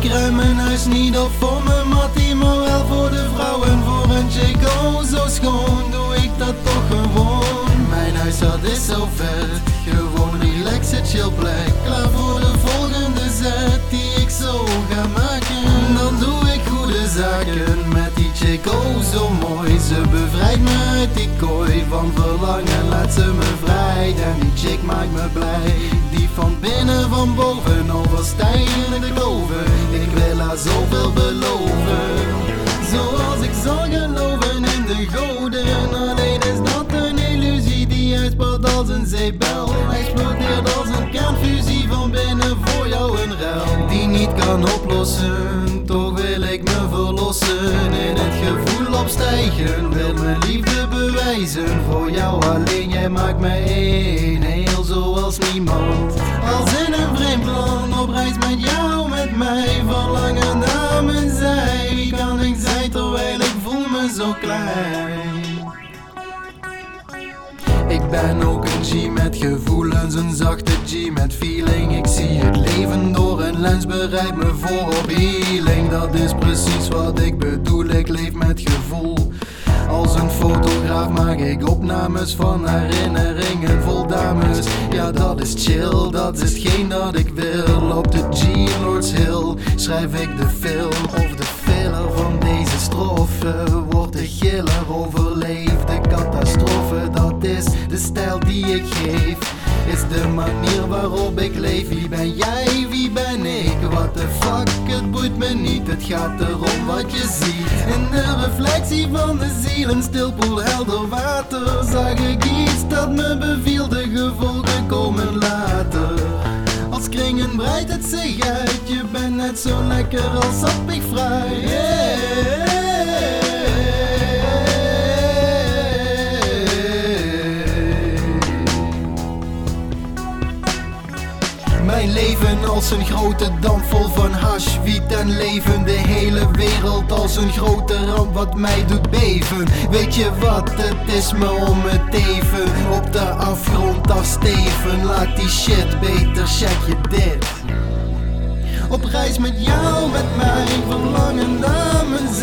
Ik ruim mijn huis niet op voor mijn mattie, maar wel voor de vrouwen. Voor een chick, oh zo schoon, doe ik dat toch gewoon. Mijn huis dat is zo vet, gewoon relaxe chillplek. Klaar voor de volgende zet die ik zo ga maken. Dan doe ik goede zaken met die chick, oh zo mooi. Ze bevrijdt me uit die kooi van verlangen, laat ze me vrij. En die chick maakt me blij, die van binnen, van boven, zoveel beloven, zoals ik zal geloven in de goden. Alleen is dat een illusie die uitspat als een zeebel. Explodeert als een kernfusie van binnen voor jou een ruil. Die niet kan oplossen, toch wil ik me verlossen. In het gevoel opstijgen, wil mijn liefde bewijzen. Voor jou alleen, jij maakt me één, heel zoals niemand. Als in een vreemd land, op reis met jou, met mij. Verlangen klein. Ik ben ook een G met gevoelens, een zachte G met feeling. Ik zie het leven door een lens, bereid me voor op healing. Dat is precies wat ik bedoel, ik leef met gevoel. Als een fotograaf maak ik opnames van herinneringen vol dames. Ja, dat is chill, dat is hetgeen dat ik wil. Op de G Lords Hill schrijf ik de die ik geef. Is de manier waarop ik leef. Wie ben jij, wie ben ik? What the fuck, het boeit me niet. Het gaat erom wat je ziet. In de reflectie van de ziel, een stilpoel helder water. Zag ik iets dat me beviel, de gevolgen komen later. Als kringen breidt het zich uit, je bent net zo lekker als sappig fruit. Mijn als een grote dam vol van hash, wiet en leven. De hele wereld als een grote ramp wat mij doet beven. Weet je wat, het is me om het even? Op de afgrond afsteven. Laat die shit beter, check je dit. Op reis met jou, met mij, verlangen naar mijn